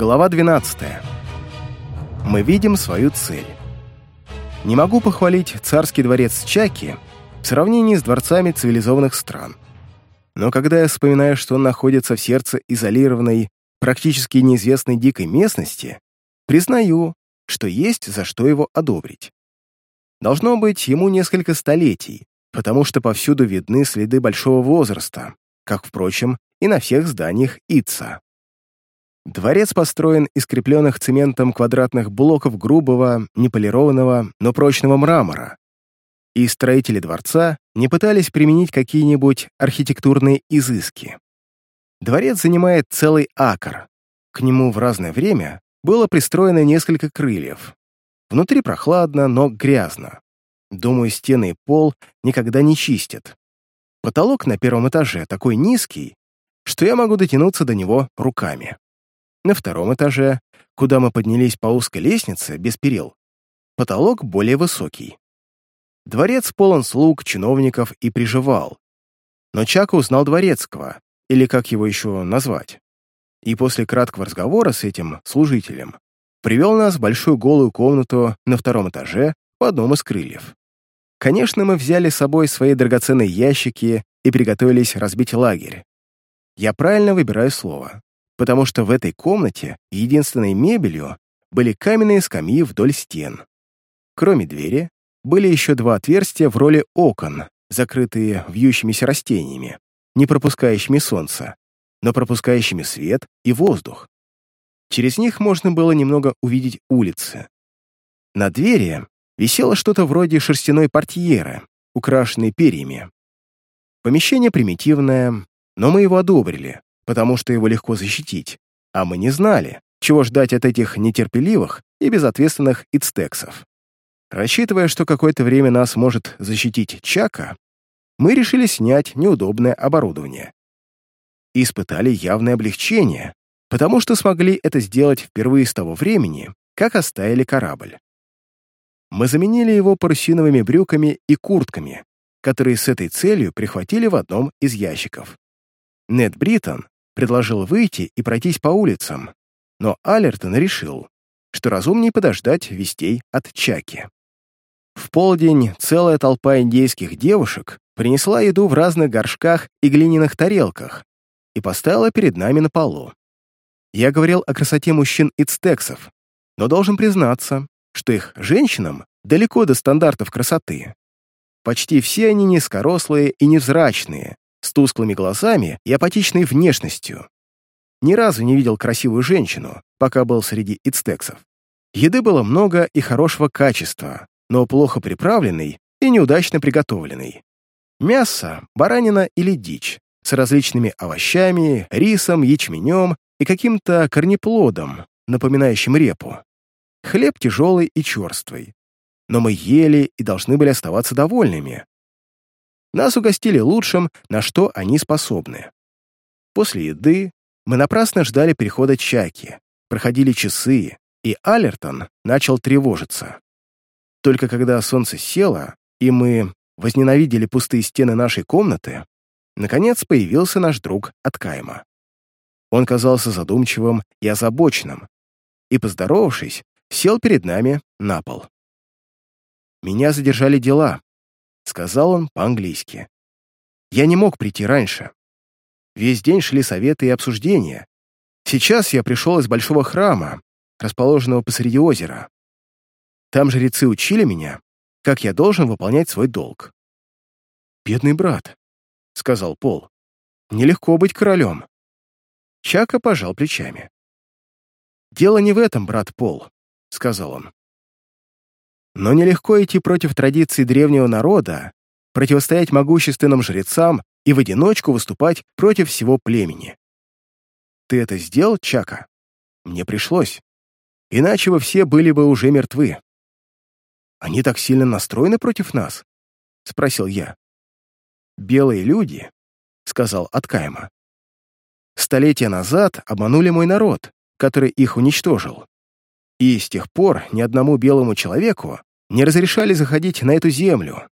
Глава 12. Мы видим свою цель. Не могу похвалить царский дворец Чаки в сравнении с дворцами цивилизованных стран. Но когда я вспоминаю, что он находится в сердце изолированной, практически неизвестной дикой местности, признаю, что есть за что его одобрить. Должно быть ему несколько столетий, потому что повсюду видны следы большого возраста, как, впрочем, и на всех зданиях Ица. Дворец построен из крепленных цементом квадратных блоков грубого, неполированного, но прочного мрамора. И строители дворца не пытались применить какие-нибудь архитектурные изыски. Дворец занимает целый акр. К нему в разное время было пристроено несколько крыльев. Внутри прохладно, но грязно. Думаю, стены и пол никогда не чистят. Потолок на первом этаже такой низкий, что я могу дотянуться до него руками. На втором этаже, куда мы поднялись по узкой лестнице, без перил, потолок более высокий. Дворец полон слуг, чиновников и приживал. Но Чака узнал дворецкого, или как его еще назвать. И после краткого разговора с этим служителем привел нас в большую голую комнату на втором этаже в одном из крыльев. Конечно, мы взяли с собой свои драгоценные ящики и приготовились разбить лагерь. Я правильно выбираю слово потому что в этой комнате единственной мебелью были каменные скамьи вдоль стен. Кроме двери, были еще два отверстия в роли окон, закрытые вьющимися растениями, не пропускающими солнце, но пропускающими свет и воздух. Через них можно было немного увидеть улицы. На двери висело что-то вроде шерстяной портьеры, украшенной перьями. Помещение примитивное, но мы его одобрили, потому что его легко защитить, а мы не знали, чего ждать от этих нетерпеливых и безответственных ицтексов. Рассчитывая, что какое-то время нас может защитить Чака, мы решили снять неудобное оборудование. И испытали явное облегчение, потому что смогли это сделать впервые с того времени, как оставили корабль. Мы заменили его парусиновыми брюками и куртками, которые с этой целью прихватили в одном из ящиков. Нед Бриттон предложил выйти и пройтись по улицам, но Алертон решил, что разумнее подождать вестей от Чаки. В полдень целая толпа индейских девушек принесла еду в разных горшках и глиняных тарелках и поставила перед нами на полу. Я говорил о красоте мужчин ицтексов, но должен признаться, что их женщинам далеко до стандартов красоты. Почти все они низкорослые и невзрачные, с тусклыми глазами и апатичной внешностью. Ни разу не видел красивую женщину, пока был среди ицтексов. Еды было много и хорошего качества, но плохо приправленной и неудачно приготовленной. Мясо, баранина или дичь, с различными овощами, рисом, ячменем и каким-то корнеплодом, напоминающим репу. Хлеб тяжелый и черствый. Но мы ели и должны были оставаться довольными, нас угостили лучшим, на что они способны. После еды мы напрасно ждали перехода Чаки, проходили часы, и Алертон начал тревожиться. Только когда солнце село, и мы возненавидели пустые стены нашей комнаты, наконец появился наш друг от Кайма. Он казался задумчивым и озабоченным, и, поздоровавшись, сел перед нами на пол. Меня задержали дела, сказал он по-английски. Я не мог прийти раньше. Весь день шли советы и обсуждения. Сейчас я пришел из большого храма, расположенного посреди озера. Там жрецы учили меня, как я должен выполнять свой долг. «Бедный брат», — сказал Пол, — «нелегко быть королем». Чака пожал плечами. «Дело не в этом, брат Пол», — сказал он. Но нелегко идти против традиций древнего народа, противостоять могущественным жрецам и в одиночку выступать против всего племени. Ты это сделал, Чака? Мне пришлось. Иначе вы все были бы уже мертвы. Они так сильно настроены против нас? Спросил я. Белые люди, сказал Откайма. Столетия назад обманули мой народ, который их уничтожил. И с тех пор ни одному белому человеку не разрешали заходить на эту землю.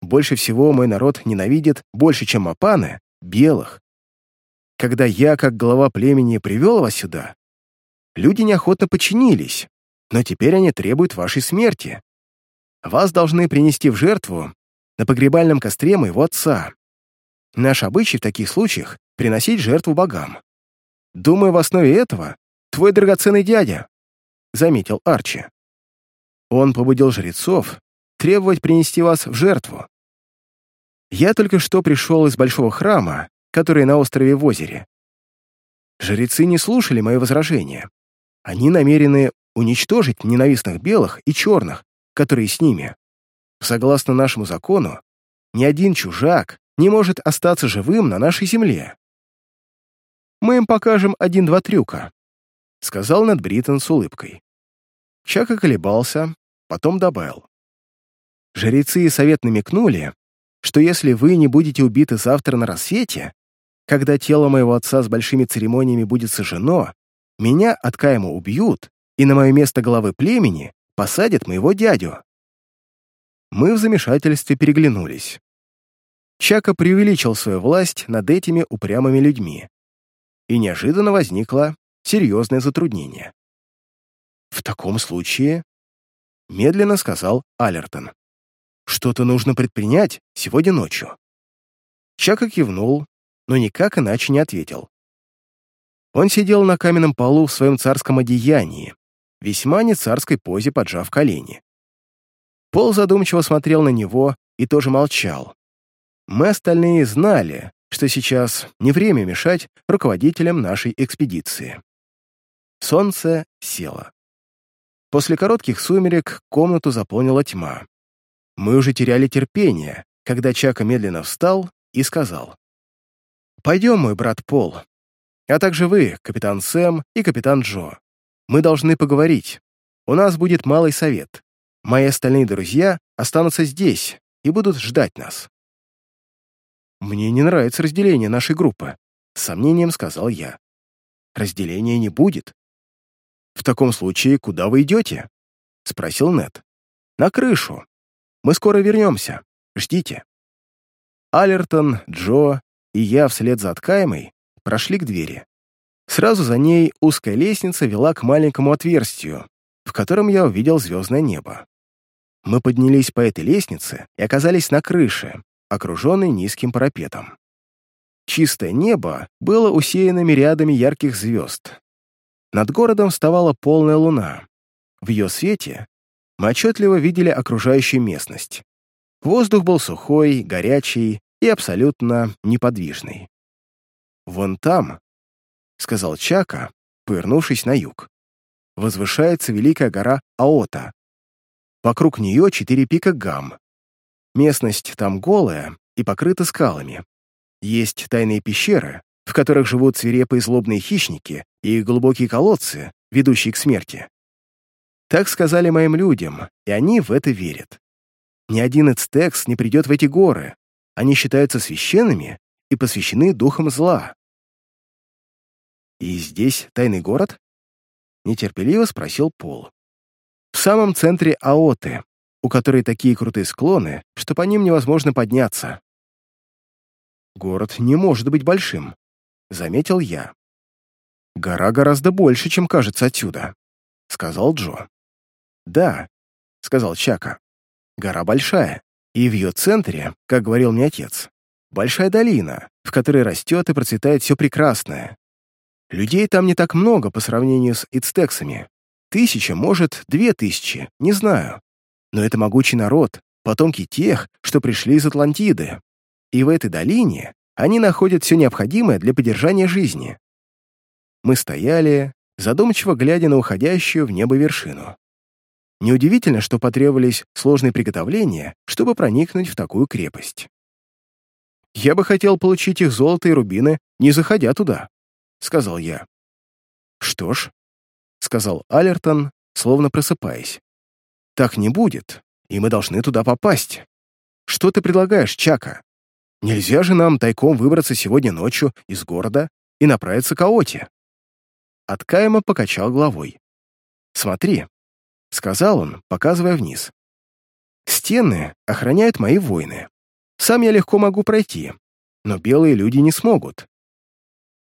Больше всего мой народ ненавидит, больше, чем мапаны, белых. Когда я, как глава племени, привел вас сюда, люди неохотно подчинились, но теперь они требуют вашей смерти. Вас должны принести в жертву на погребальном костре моего отца. Наш обычай в таких случаях — приносить жертву богам. Думаю, в основе этого твой драгоценный дядя», — заметил Арчи. Он побудил жрецов требовать принести вас в жертву. Я только что пришел из большого храма, который на острове в озере. Жрецы не слушали мои возражения. Они намерены уничтожить ненавистных белых и черных, которые с ними. Согласно нашему закону, ни один чужак не может остаться живым на нашей земле. Мы им покажем один-два трюка, — сказал Нед Бриттон с улыбкой. Чак колебался, потом добавил. Жрецы и совет намекнули, что если вы не будете убиты завтра на рассвете, когда тело моего отца с большими церемониями будет сожжено, меня от Каема убьют, и на мое место главы племени посадят моего дядю. Мы в замешательстве переглянулись. Чака преувеличил свою власть над этими упрямыми людьми. И неожиданно возникло серьезное затруднение. «В таком случае», — медленно сказал Алертон, «что-то нужно предпринять сегодня ночью». Чака кивнул, но никак иначе не ответил. Он сидел на каменном полу в своем царском одеянии, весьма не царской позе, поджав колени. Пол задумчиво смотрел на него и тоже молчал. Мы остальные знали, что сейчас не время мешать руководителям нашей экспедиции. Солнце село. После коротких сумерек комнату заполнила тьма. Мы уже теряли терпение, когда Чака медленно встал и сказал. «Пойдем, мой брат Пол, а также вы, капитан Сэм и капитан Джо. Мы должны поговорить. У нас будет малый совет. Мои остальные друзья останутся здесь и будут ждать нас». «Мне не нравится разделение нашей группы», — с сомнением сказал я. «Разделения не будет». «В таком случае, куда вы идете?» — спросил Нед. «На крышу. Мы скоро вернемся. Ждите». Алертон, Джо и я вслед за Откаемой прошли к двери. Сразу за ней узкая лестница вела к маленькому отверстию, в котором я увидел звездное небо. Мы поднялись по этой лестнице и оказались на крыше, окруженной низким парапетом. Чистое небо было усеяно мириадами ярких звезд. Над городом вставала полная луна. В ее свете мы отчетливо видели окружающую местность. Воздух был сухой, горячий и абсолютно неподвижный. «Вон там», — сказал Чака, повернувшись на юг, возвышается великая гора Аота. Вокруг нее четыре пика Гам. Местность там голая и покрыта скалами. Есть тайные пещеры, в которых живут свирепые злобные хищники и глубокие колодцы, ведущие к смерти. Так сказали моим людям, и они в это верят. Ни один ацтекс не придет в эти горы, они считаются священными и посвящены духам зла. «И здесь тайный город?» — нетерпеливо спросил Пол. «В самом центре Аоты, у которой такие крутые склоны, что по ним невозможно подняться». «Город не может быть большим», — заметил я. «Гора гораздо больше, чем кажется отсюда», — сказал Джо. «Да», — сказал Чака, — «гора большая, и в ее центре, как говорил мне отец, большая долина, в которой растет и процветает все прекрасное. Людей там не так много по сравнению с ицтексами. Тысяча, может, две тысячи, не знаю. Но это могучий народ, потомки тех, что пришли из Атлантиды. И в этой долине они находят все необходимое для поддержания жизни. Мы стояли, задумчиво глядя на уходящую в небо вершину. Неудивительно, что потребовались сложные приготовления, чтобы проникнуть в такую крепость. «Я бы хотел получить их золото и рубины, не заходя туда», — сказал я. «Что ж», — сказал Алертон, словно просыпаясь. «Так не будет, и мы должны туда попасть. Что ты предлагаешь, Чака? Нельзя же нам тайком выбраться сегодня ночью из города и направиться к Аоте?» Откаемо покачал головой. «Смотри, сказал он, показывая вниз. «Стены охраняют мои воины. Сам я легко могу пройти, но белые люди не смогут.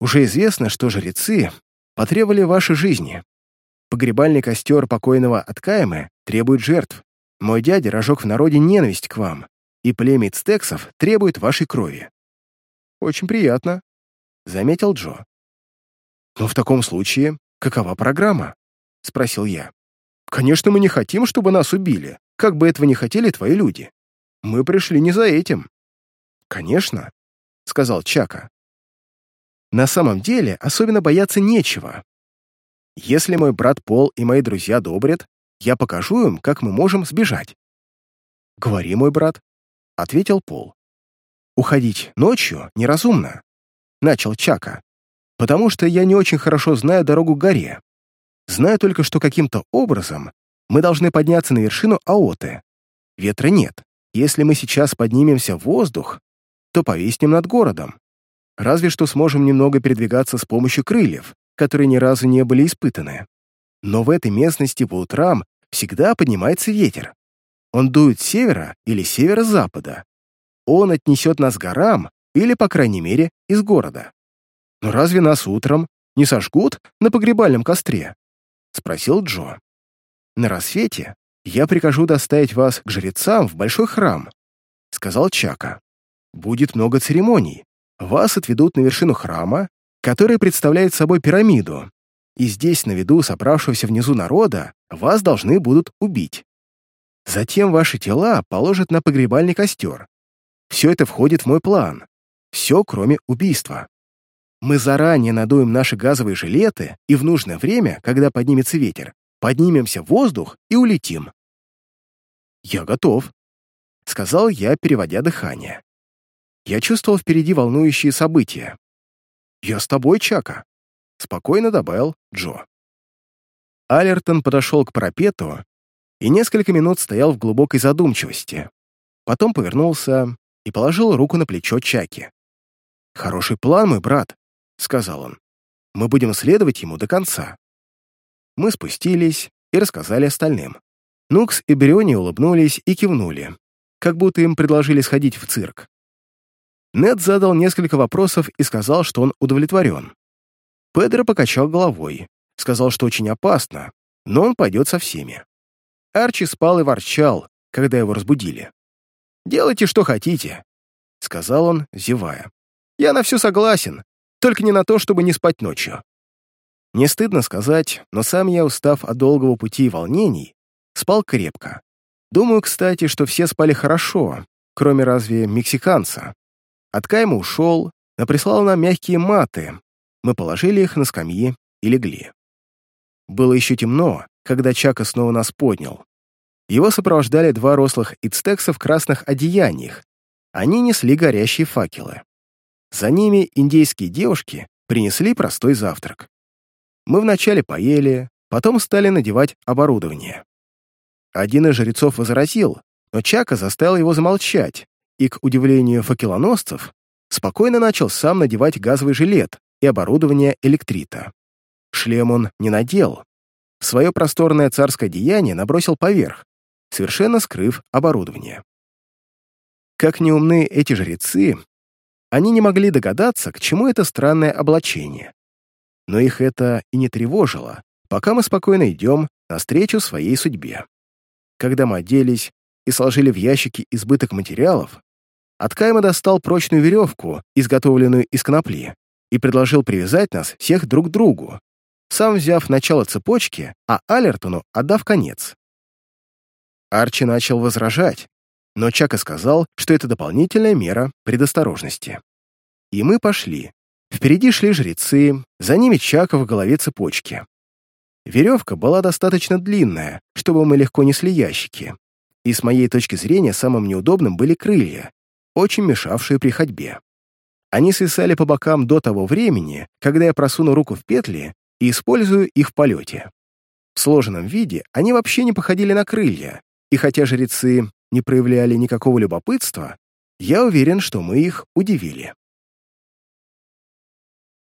Уже известно, что жрецы потребовали вашей жизни, Погребальный костер покойного Откаемы требует жертв. Мой дядя разжег в народе ненависть к вам, и племя Цтексов требует вашей крови». «Очень приятно», — заметил Джо. «Но в таком случае какова программа?» — спросил я. «Конечно, мы не хотим, чтобы нас убили, как бы этого не хотели твои люди. Мы пришли не за этим». «Конечно», — сказал Чака. «На самом деле особенно бояться нечего. Если мой брат Пол и мои друзья добрят, я покажу им, как мы можем сбежать». «Говори, мой брат», — ответил Пол. «Уходить ночью неразумно», — начал Чака, «потому что я не очень хорошо знаю дорогу к горе. Знаю только, что каким-то образом мы должны подняться на вершину Аоты. Ветра нет. Если мы сейчас поднимемся в воздух, то повиснем над городом. Разве что сможем немного передвигаться с помощью крыльев, которые ни разу не были испытаны. Но в этой местности по утрам всегда поднимается ветер. Он дует с севера или северо-запада. Он отнесет нас к горам или, по крайней мере, из города. Но разве нас утром не сожгут на погребальном костре? Спросил Джо. На рассвете я прикажу доставить вас к жрецам в большой храм, сказал Чака. Будет много церемоний. Вас отведут на вершину храма, который представляет собой пирамиду, и здесь, на виду собравшегося внизу народа, вас должны будут убить. Затем ваши тела положат на погребальный костер. Все это входит в мой план. Все, кроме убийства. Мы заранее надуем наши газовые жилеты, и в нужное время, когда поднимется ветер, поднимемся в воздух и улетим. «Я готов», — сказал я, переводя дыхание. Я чувствовал впереди волнующие события. «Я с тобой, Чака», — спокойно добавил Джо. Алертон подошел к парапету и несколько минут стоял в глубокой задумчивости. Потом повернулся и положил руку на плечо Чаки. «Хороший план, мой брат», — сказал он. «Мы будем следовать ему до конца». Мы спустились и рассказали остальным. Нукс и Бриони улыбнулись и кивнули, как будто им предложили сходить в цирк. Нед задал несколько вопросов и сказал, что он удовлетворен. Педро покачал головой, сказал, что очень опасно, но он пойдет со всеми. Арчи спал и ворчал, когда его разбудили. «Делайте, что хотите», — сказал он, зевая. «Я на все согласен, только не на то, чтобы не спать ночью». Не стыдно сказать, но сам я, устав от долгого пути и волнений, спал крепко. Думаю, кстати, что все спали хорошо, кроме разве мексиканца. От Кайма ушел, но прислал нам мягкие маты, мы положили их на скамьи и легли. Было еще темно, когда Чака снова нас поднял. Его сопровождали два рослых ицтекса в красных одеяниях. Они несли горящие факелы. За ними индейские девушки принесли простой завтрак. Мы вначале поели, потом стали надевать оборудование. Один из жрецов возразил, но Чака заставил его замолчать, и, к удивлению факелоносцев, спокойно начал сам надевать газовый жилет, и оборудование электрита. Шлем он не надел. Свое просторное царское деяние набросил поверх, совершенно скрыв оборудование. Как неумны эти жрецы, они не могли догадаться, к чему это странное облачение. Но их это и не тревожило, пока мы спокойно идем навстречу своей судьбе. Когда мы оделись и сложили в ящики избыток материалов, Откайма достал прочную веревку, изготовленную из конопли, и предложил привязать нас всех друг к другу, сам взяв начало цепочки, а Алертону отдав конец. Арчи начал возражать, но Чака сказал, что это дополнительная мера предосторожности. И мы пошли. Впереди шли жрецы, за ними Чака в голове цепочки. Веревка была достаточно длинная, чтобы мы легко несли ящики. И с моей точки зрения самым неудобным были крылья, очень мешавшие при ходьбе. Они свисали по бокам до того времени, когда я просуну руку в петли и использую их в полете. В сложенном виде они вообще не походили на крылья, и хотя жрецы не проявляли никакого любопытства, я уверен, что мы их удивили.